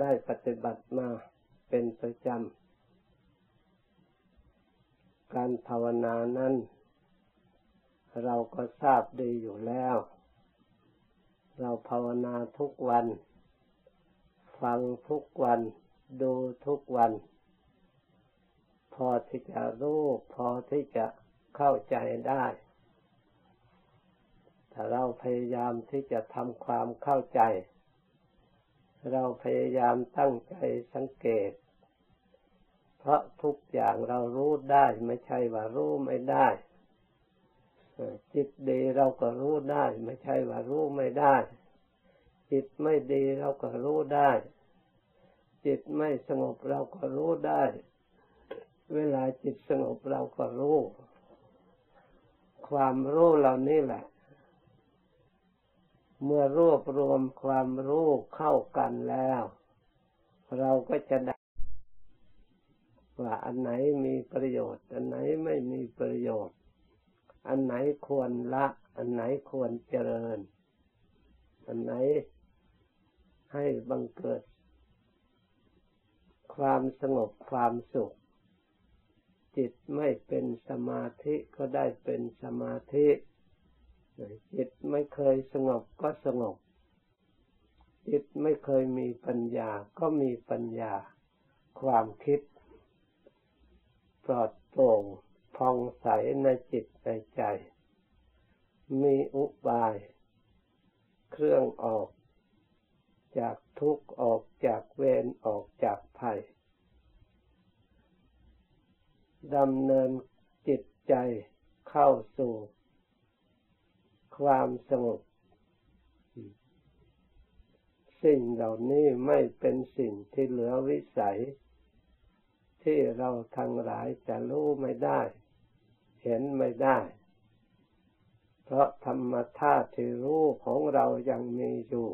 ได้ปฏิบัติมาเป็นประจำ การภาวนานั้น เราก็ทราบดีอยู่แล้ว เราภาวนาทุกวัน ฟังทุกวัน ดูทุกวัน พอที่จะรู้พอที่จะเข้าใจได้ถ้าเราพยายามที่จะทำความเข้าใจ เราพยายามตั้งใจสังเกต เพราะทุกอย่างเรารู้ได้ไม่ใช่ว่ารู้ไม่ได้จิตดีเราก็รู้ได้ ไม่ใช่ว่ารู้ไม่ได้ จิตไม่ดีเราก็รู้ได้ จิตไม่สงบเราก็รู้ได้ เวลาจิตสงบเราก็รู้ ความรู้เหล่านี้แหละ เมื่อรวบรวมความรู้เข้ากันแล้ว เราก็จะได้ว่าอันไหนมีประโยชน์ อันไหนไม่มีประโยชน์ อันไหนควรละ อันไหนควรเจริญ อันไหนให้บังเกิด ความสงบความสุข จิตไม่เป็นสมาธิก็ได้เป็นสมาธิ จิตไม่เคยสงบก็สงบ จิตไม่เคยมีปัญญาก็มีปัญญา ความคิด ปลอดโปร่งพองใสในจิตในใจ มีอุบาย เครื่องออก จากทุกข์ออกจากเวรออกจากภัยดำเนินจิตใจเข้าสู่ ความสงบ สิ่งเหล่านี้ไม่เป็นสิ่งที่เหลือวิสัย ที่เราทั้งหลายจะรู้ไม่ได้ เห็นไม่ได้ เพราะธรรมธาตุที่รู้ของเรายังมีอยู่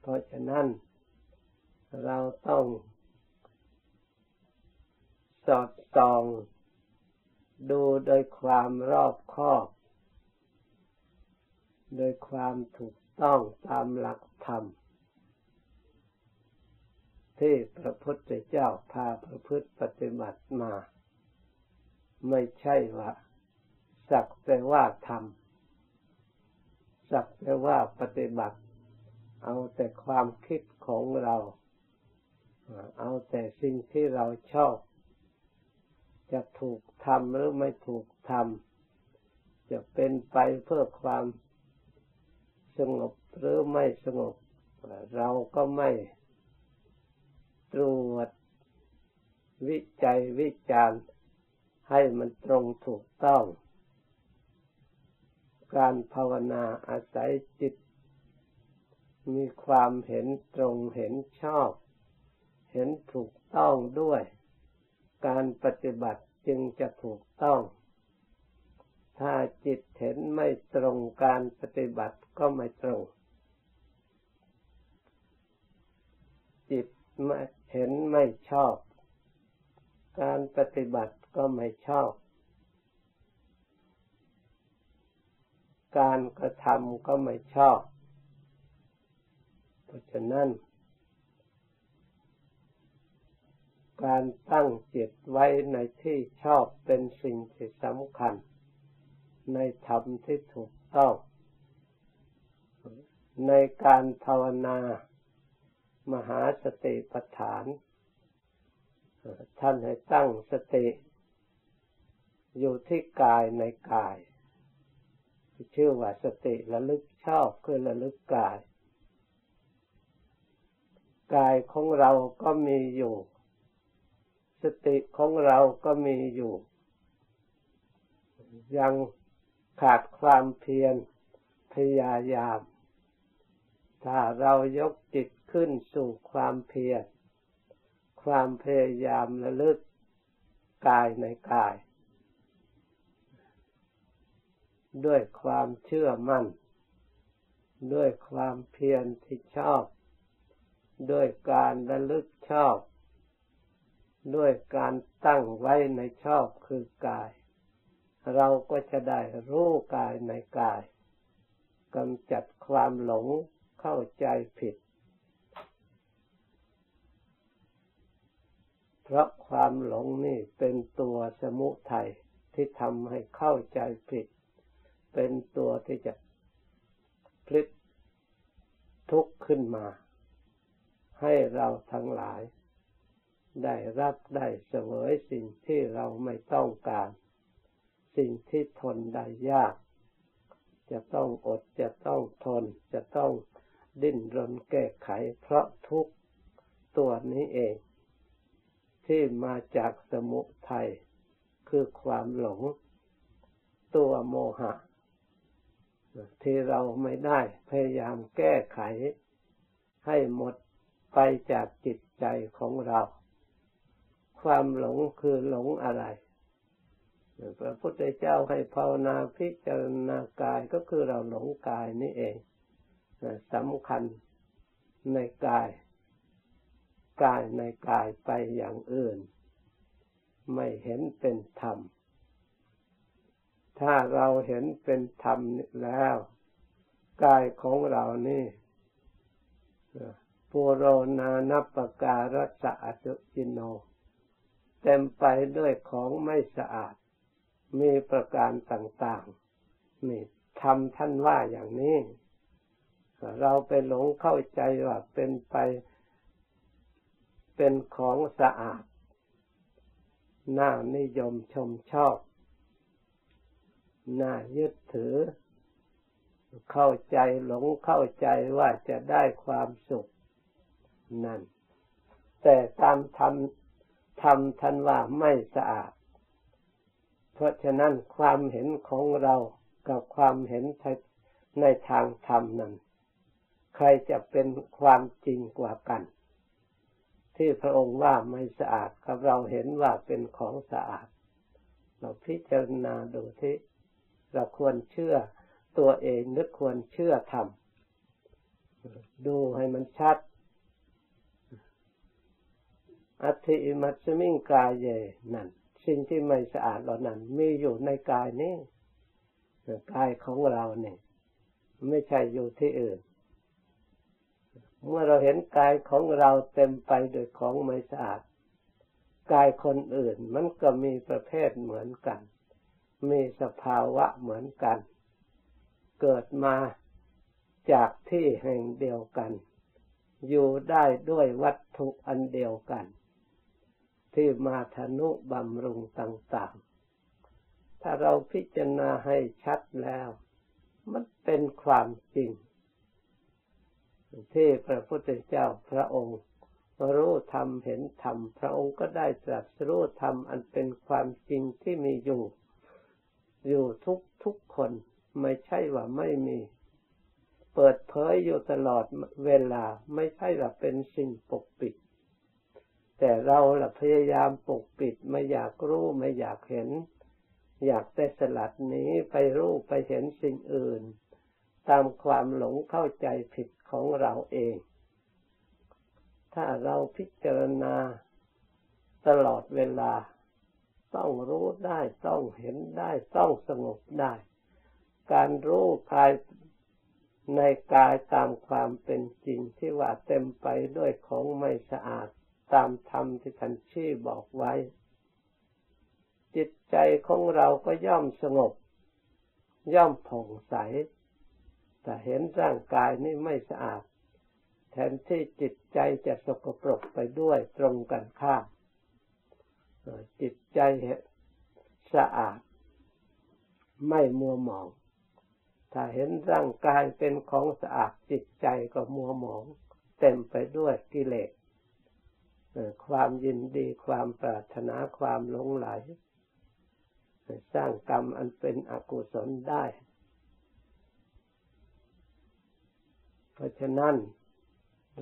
เพราะฉะนั้น เราต้องสอดส่องดูโดยความรอบคอบ โดยความถูกต้องตามหลักธรรม ที่พระพุทธเจ้าพาประพฤติปฏิบัติมา ไม่ใช่ว่า สักแต่ว่าทำสักแต่ว่าปฏิบัติ เอาแต่ความคิดของเราเอาแต่สิ่งที่เราชอบ จะถูกทำหรือไม่ถูกทำจะเป็นไปเพื่อความ สงบหรือไม่สงบ เราก็ไม่ตรวจวิจัยวิจารณ์ให้มันตรงถูกต้อง การภาวนาอาศัยจิต มีความเห็นตรงเห็นชอบ เห็นถูกต้องด้วย การปฏิบัติจึงจะถูกต้อง ถ้าจิตเห็นไม่ตรงการปฏิบัติก็ไม่ตรง จิตไม่เห็นไม่ชอบ การปฏิบัติก็ไม่ชอบ การกระทำก็ไม่ชอบ เพราะฉะนั้น การตั้งจิตไว้ในที่ชอบเป็นสิ่งที่สำคัญ ในธรรมที่ถูกต้อง ในการภาวนามหาสติปัฏฐาน ท่านให้ตั้งสติ อยู่ที่กายในกาย ชื่อว่าสติระลึกชอบคือระลึกกาย กายของเราก็มีอยู่ สติของเราก็มีอยู่ ยัง ขาดความเพียรพยายาม ถ้าเรายกจิตขึ้นสู่ความเพียร ความพยายามระลึกกายในกาย ด้วยความเชื่อมั่น ด้วยความเพียรที่ชอบ ด้วยการระลึกชอบ ด้วยการตั้งไว้ในชอบคือกาย เราก็จะได้รู้กายในกายกำจัดความหลงเข้าใจผิด เพราะความหลงนี่เป็นตัวสมุทัยที่ทำให้เข้าใจผิด เป็นตัวที่จะพลิกทุกข์ขึ้นมา ให้เราทั้งหลาย ได้รับได้เสวยสิ่งที่เราไม่ต้องการ สิ่งที่ทนได้ยาก จะต้องอดจะต้องทน จะต้องดิ้นรนแก้ไข เพราะทุกตัวนี้เอง ที่มาจากสมุทัยคือความหลง ตัวโมหะ ที่เราไม่ได้พยายามแก้ไข ให้หมดไปจากจิตใจของเรา ความหลงคือหลงอะไร พระพุทธเจ้าให้ภาวนาพิจารณากายก็คือเราหลงกายนี่เองสำคัญในกาย กายในกายไปอย่างอื่น ไม่เห็นเป็นธรรม ถ้าเราเห็นเป็นธรรมแล้ว กายของเรานี่ปุโรนานัปการะสะอสุจิโน เต็มไปด้วยของไม่สะอาด มีประการต่างๆนี่ทำท่านว่าอย่างนี้ เราไปหลงเข้าใจว่าเป็นไปเป็นของสะอาด น่านิยมชมชอบ น่ายึดถือ เข้าใจหลงเข้าใจว่าจะได้ความสุข นั่น แต่ตามธรรมธรรมท่านว่าไม่สะอาด เพราะฉะนั้นความเห็นของเรากับความเห็นในทางธรรมนั้นใครจะเป็นความจริงกว่ากัน ที่พระองค์ว่าไม่สะอาดกับเราเห็นว่าเป็นของสะอาด เราพิจารณาดูที่เราควรเชื่อตัวเองหรือควรเชื่อธรรมดูให้มันชัด อัติมัสมิงกายเยนั่น สิ่งที่ไม่สะอาดเหล่านั้นมีอยู่ในกายนี้กายของเราเนี่ย ไม่ใช่อยู่ที่อื่น เมื่อเราเห็นกายของเราเต็มไปด้วยของไม่สะอาด กายคนอื่นมันก็มีประเภทเหมือนกัน มีสภาวะเหมือนกัน เกิดมาจากที่แห่งเดียวกัน อยู่ได้ด้วยวัตถุอันเดียวกัน ที่มาทนุบำรุงต่างๆ ถ้าเราพิจารณาให้ชัดแล้ว มันเป็นความจริง ที่พระพุทธเจ้าพระองค์รู้ธรรมเห็นธรรมพระองค์ก็ได้ตรัสรู้ธรรมอันเป็นความจริงที่มีอยู่ อยู่ทุกทุกคนไม่ใช่ว่าไม่มี เปิดเผยอยู่ตลอดเวลาไม่ใช่ว่าเป็นสิ่งปกปิด แต่เราละพยายามปกปิดไม่อยากรู้ไม่อยากเห็น อยากแต่สลัดนี้ไปรู้ไปเห็นสิ่งอื่น ตามความหลงเข้าใจผิดของเราเอง ถ้าเราพิจารณาตลอดเวลา ต้องรู้ได้ต้องเห็นได้ต้องสงบได้ การรู้ภายในกายตามความเป็นจริงที่ว่าเต็มไปด้วยของไม่สะอาด ตามธรรมที่ท่านชี้บอกไว้ จิตใจของเราก็ย่อมสงบ ย่อมผ่องใส แต่เห็นร่างกายนี่ไม่สะอาด แทนที่จิตใจจะสกปรกไปด้วยตรงกันข้ามจิตใจสะอาด ไม่มัวหมอง ถ้าเห็นร่างกายเป็นของสะอาดจิตใจก็มัวหมอง เต็มไปด้วยกิเลส ความยินดีความปรารถนาความหลงไหล สร้างกรรมอันเป็นอกุศลได้ เพราะฉะนั้น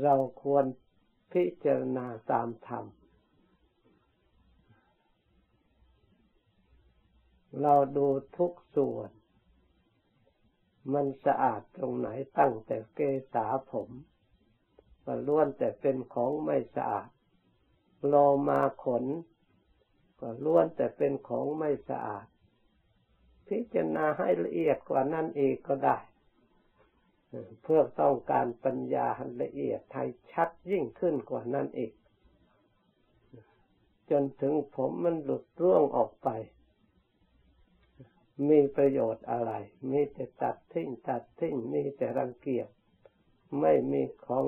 เราควรพิจารณาตามธรรม เราดูทุกส่วน มันสะอาดตรงไหนตั้งแต่เกษาผมก็ล้วนแต่เป็นของไม่สะอาด โลมาขน ก็ล้วนแต่เป็นของไม่สะอาด พิจารณาให้ละเอียดกว่านั้นอีกก็ได้ เพื่อต้องการปัญญาละเอียดให้ชัดยิ่งขึ้นกว่านั้นอีกจนถึงผมมันหลุดร่วงออกไป มีประโยชน์อะไร มีแต่ตัดทิ้งตัดทิ้ง มีแต่รังเกียจ ไม่มีของ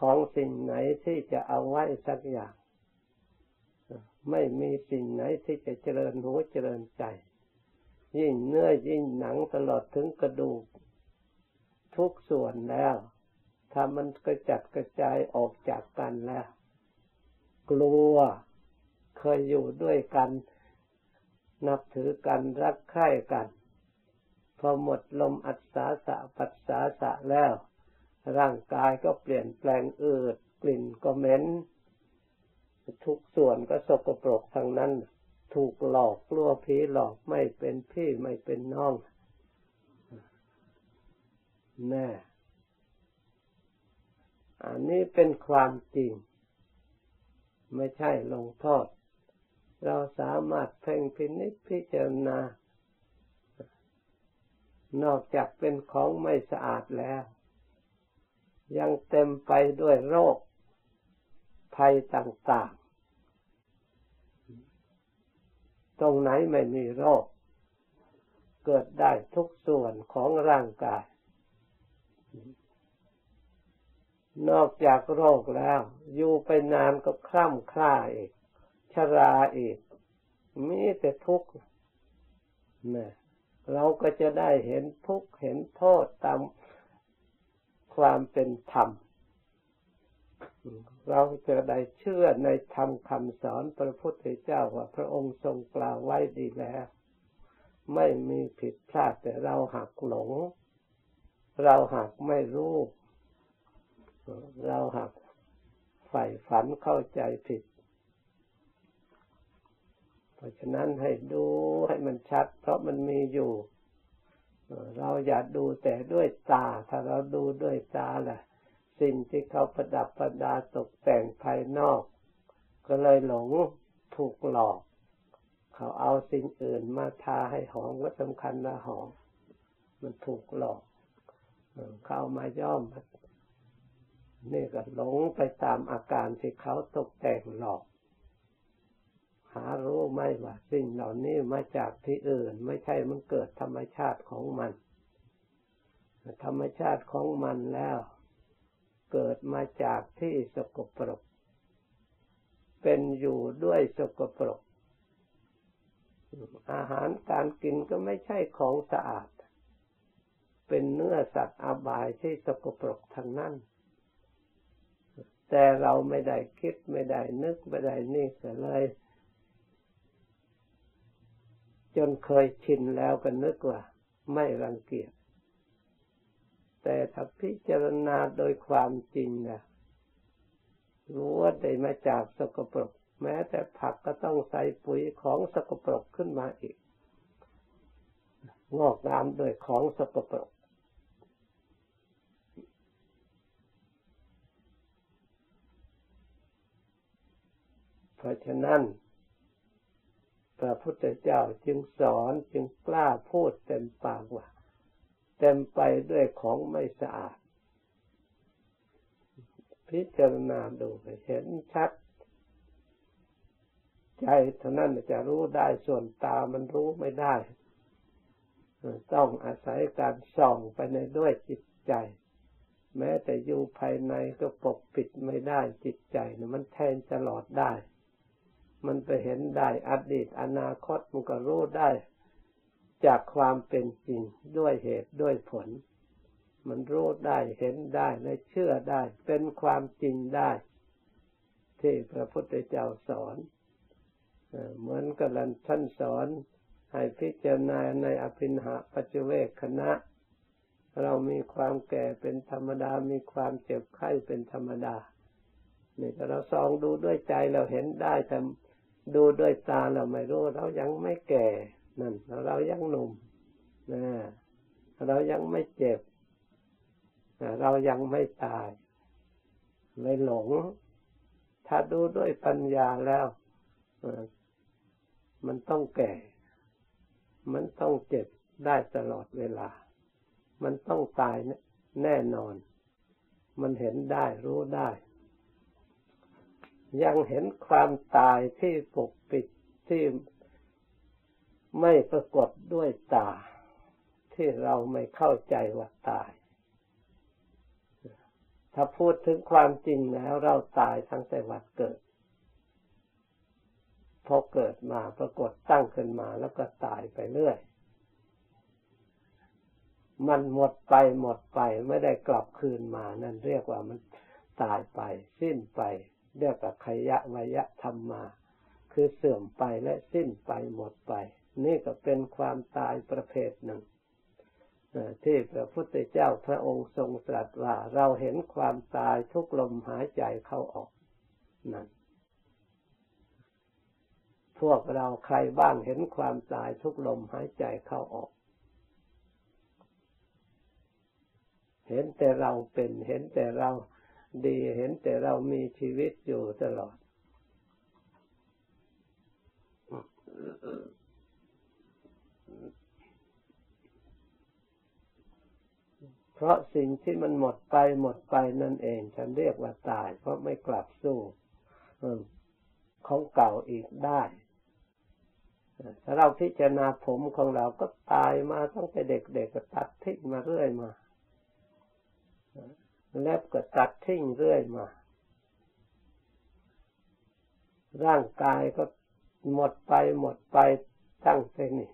ของสิ่งไหนที่จะเอาไว้สักอย่าง ไม่มีสิ่งไหนที่จะเจริญหัวเจริญใจ ยิ่งเนื้อยิ่งหนังตลอดถึงกระดูก ทุกส่วนแล้ว ถ้ามันกระจัดกระจายออกจากกันแล้ว กลัวเคยอยู่ด้วยกัน นับถือกันรักใคร่กัน พอหมดลมอัศสาสะปัสสาสะแล้ว ร่างกายก็เปลี่ยนแปลงอืดกลิ่นก็เหม็นทุกส่วนก็สกปรกทั้งนั้น ถูกหลอกกลัวผีหลอกไม่เป็นพี่ไม่เป็นน้องแน่อันนี้เป็นความจริง ไม่ใช่ลงโทษ เราสามารถเพ่งพินิจพิจารณา นอกจากเป็นของไม่สะอาดแล้ว ยังเต็มไปด้วยโรคภัยต่างๆ ตรงไหนไม่มีโรค เกิดได้ทุกส่วนของร่างกาย นอกจากโรคแล้ว อยู่ไปนานก็คล่ำคล้าอีก ชราอีก มีแต่ทุกข์นะเราก็จะได้เห็นทุกข์เห็นโทษตาม ความเป็นธรรม เราจะได้เชื่อในธรรมคำสอนพระพุทธเจ้าว่าพระองค์ทรงกล่าวไว้ดีแล้ว ไม่มีผิดพลาดแต่เราหักหลง เราหักไม่รู้เราหักใฝ่ฝันเข้าใจผิด เพราะฉะนั้นให้ดูให้มันชัด เพราะมันมีอยู่ เราอย่าดูแต่ด้วยตา ถ้าเราดูด้วยตาแหละสิ่งที่เขาประดับประดาตกแต่งภายนอก ก็เลยหลงถูกหลอก เขาเอาสิ่งอื่นมาทาให้หอมก็สำคัญนะหอม มันถูกหลอก เขามาย่อมนี่ก็หลงไปตามอาการที่เขาตกแต่งหลอก หารู้ไหมว่าสิ่งเหล่านี้มาจากที่อื่น ไม่ใช่มันเกิดธรรมชาติของมัน ธรรมชาติของมันแล้ว เกิดมาจากที่สกปรก เป็นอยู่ด้วยสกปรก อาหารการกินก็ไม่ใช่ของสะอาด เป็นเนื้อสัตว์อบายที่สกปรกทั้งนั้นแต่เราไม่ได้คิดไม่ได้นึกไม่ได้นี่ก็เลย จนเคยชินแล้วก็นึกว่า ไม่รังเกียจแต่ถ้าพิจารณาโดยความจริงนะรู้ว่าได้มาจากสกปรก แม้แต่ผักก็ต้องใส่ปุ๋ยของสกปรกขึ้นมาอีก งอกงามโดยของสกปรก เพราะฉะนั้น พระพุทธเจ้าจึงสอนจึงกล้าพูดเต็มปากว่า เต็มไปด้วยของไม่สะอาด พิจารณาดูเห็นชัด ใจเท่านั้นจะรู้ได้ส่วนตามันรู้ไม่ได้ ต้องอาศัยการส่องไปในด้วยจิตใจ แม้แต่อยู่ภายในก็ปกปิดไม่ได้จิตใจนะมันแทนตลอดได้ มันไปเห็นได้อดีตอนาคตมันก็รู้ได้จากความเป็นจริงด้วยเหตุด้วยผล มันรู้ได้เห็นได้และเชื่อได้ เป็นความจริงได้ ที่พระพุทธเจ้าสอนเหมือนกับท่านสอนให้พิจารณาในอภินหาปัจเวกคณะ เรามีความแก่เป็นธรรมดา มีความเจ็บไข้เป็นธรรมดานี่เราส่องดูด้วยใจเราเห็นได้แต่ ดูด้วยตาเราไม่รู้ เรายังไม่แก่นั่นเรายังหนุ่มนะเรายังไม่เจ็บ เรายังไม่ตาย ไม่หลง ถ้าดูด้วยปัญญาแล้ว มันต้องแก่ มันต้องเจ็บได้ตลอดเวลา มันต้องตายแน่นอน มันเห็นได้รู้ได้ ยังเห็นความตายที่ปกปิดที่ไม่ปรากฏด้วยตา ที่เราไม่เข้าใจว่าตาย ถ้าพูดถึงความจริงแล้วเราตายทั้งแต่วัดเกิด พอเกิดมาปรากฏตั้งขึ้นมาแล้วก็ตายไปเรื่อย มันหมดไปหมดไปไม่ได้กลับคืนมา นั่นเรียกว่ามันตายไป สิ้นไป เรียกว่าขยะวยะธรรมมา คือเสื่อมไปและสิ้นไปหมดไป นี่ก็เป็นความตายประเภทหนึ่งที่พระพุทธเจ้าพระองค์ทรงตรัสว่า เราเห็นความตายทุกลมหายใจเข้าออกนั่นพวกเราใครบ้างเห็นความตายทุกลมหายใจเข้าออก เห็นแต่เราเป็นเห็นแต่เรา ดีเห็นแต่เรามีชีวิตอยู่ตลอด เพราะสิ่งที่มันหมดไปหมดไปนั่นเอง ฉันเรียกว่าตาย เพราะไม่กลับสู้ของเก่าอีกได้ ถ้าเราพิจารณาผมของเราก็ตายมาตั้งแต่เด็กๆก็ตัดทิ้งมาเรื่อยมา เล็บก็ตัดทิ้งเรื่อยมา ร่างกายก็หมดไปหมดไปตั้งแต่นี่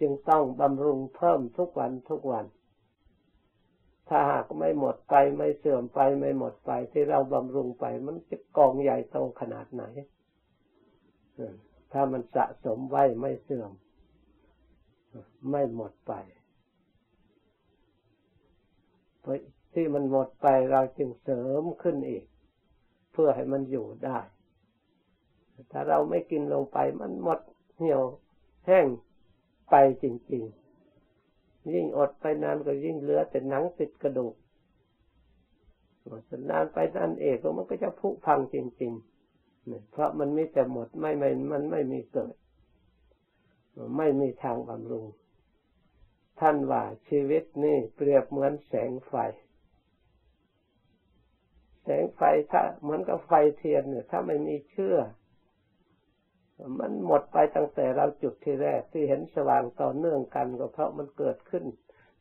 จึงต้องบำรุงเพิ่มทุกวันทุกวัน ถ้าหากไม่หมดไปไม่เสื่อมไปไม่หมดไปที่เราบำรุงไป มันจะกองใหญ่โตขนาดไหน ถ้ามันสะสมไว้ไม่เสื่อม ไม่หมดไป ที่มันหมดไปเราจึงเสริมขึ้นอีก เพื่อให้มันอยู่ได้ ถ้าเราไม่กินลงไปมันหมดเหี่ยวแห้งไปจริง ๆ ยิ่งอดไปนานก็ยิ่งเหลือแต่หนังติดกระดูกนานไปนานเอกมันก็จะผุพังจริง ๆ เพราะมันไมีแต่หมดไม่ไม่มันไม่มีเกิด ไม่มีทางบำรุงท่านว่าชีวิตนี่เปรียบเหมือนแสงไฟ งไฟถ้าเหมือนกับไฟเทียนเนี่ยถ้าไม่มีเชื่อ มันหมดไปตั้งแต่เราจุดที่แรกที่เห็นสว่างต่อเนื่องกันก็เพราะมันเกิดขึ้น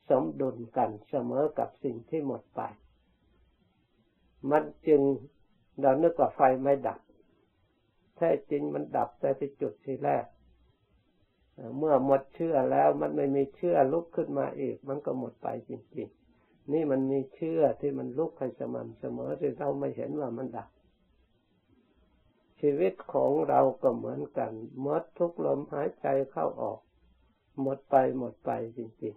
สมดุลกันเสมอกับสิ่งที่หมดไป มันจึงเรานึกว่าไฟไม่ดับแท้จริงมันดับแต่ที่จุดที่แรก เมื่อหมดเชื่อแล้วมันไม่มีเชื่อลุกขึ้นมาอีก มันก็หมดไปจริงๆ นี่มันมีเชื่อที่มันลุกให้สม่ำเสมอที่เราไม่เห็นว่ามันดับ ชีวิตของเราก็เหมือนกันหมดทุกลมหายใจเข้าออก หมดไปหมดไปจริง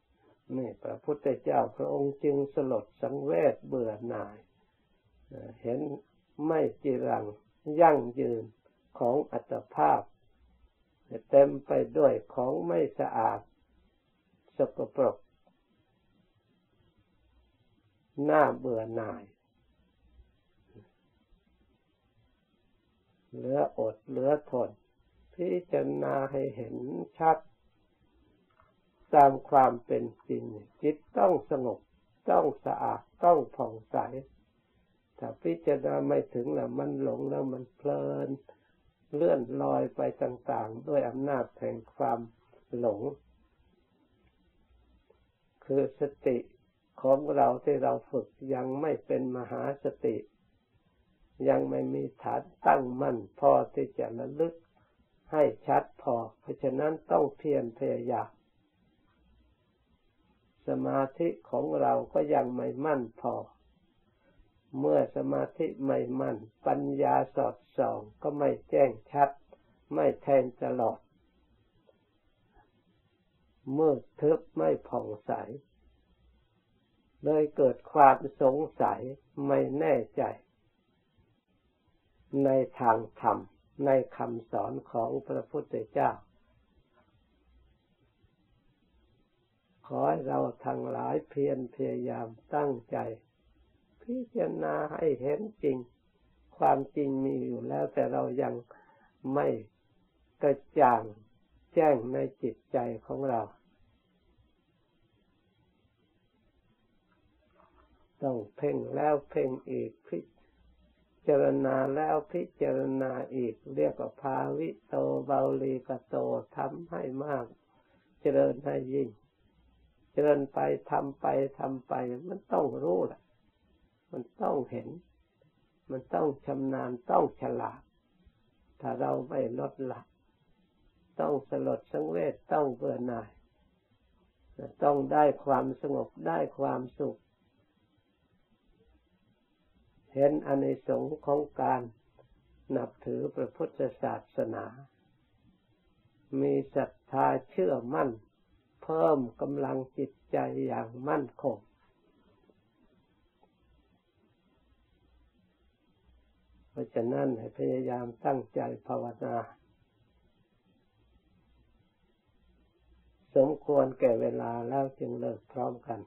ๆนี่พระพุทธเจ้าพระองค์จึงสลดสังเวชเบื่อหน่าย เห็นไม่จีรังยั่งยืนของอัตภาพ เต็มไปด้วยของไม่สะอาดสกปรก หน้าเบื่อหน่าย เหลืออดเหลือทน พิจารณาให้เห็นชัด ตามความเป็นจริง จิตต้องสงบ ต้องสะอาด ต้องผ่องใส ถ้าพิจารณาไม่ถึงแล้วมันหลงแล้วมันเพลิน เลื่อนลอยไปต่างๆ ด้วยอำนาจแห่งความหลง คือสติ ของเราที่เราฝึกยังไม่เป็นมหาสติ ยังไม่มีฐานตั้งมั่นพอที่จะระลึกให้ชัดพอ เพราะฉะนั้นต้องเพียรพยายามสมาธิของเราก็ยังไม่มั่นพอ เมื่อสมาธิไม่มั่น ปัญญาสอดส่องก็ไม่แจ้งชัด ไม่แทงตลอดมืดทึบไม่ผ่องใส เลยเกิดความสงสัยไม่แน่ใจ ในทางธรรม ในคำสอนของพระพุทธเจ้า ขอให้เราทั้งหลายเพียรพยายามตั้งใจ พิจารณาให้เห็นจริง ความจริงมีอยู่แล้วแต่เรายังไม่กระจ่างแจ้งในจิตใจของเรา ต้องเพ่งแล้วเพ่งอีกพิจารณาแล้วพิจารณาอีก เรียกว่าภาวิโตเบาลีกโตทำให้มาก เจริญให้ยิ่ง เจริญไปทำไปทำไป มันต้องรู้แหละมันต้องเห็น มันต้องชำนาญต้องฉลาด ถ้าเราไม่ลดละต้องสลดสังเวชต้องเบื่อหน่ายต้องได้ความสงบได้ความสุข เห็นอนิสงส์ของการนับถือพระพุทธศาสนา มีศรัทธาเชื่อมั่น เพิ่มกำลังจิตใจอย่างมั่นคง เพราะฉะนั้นให้พยายามตั้งใจภาวนา สมควรแก่เวลาแล้วจึงเลิกพร้อมกัน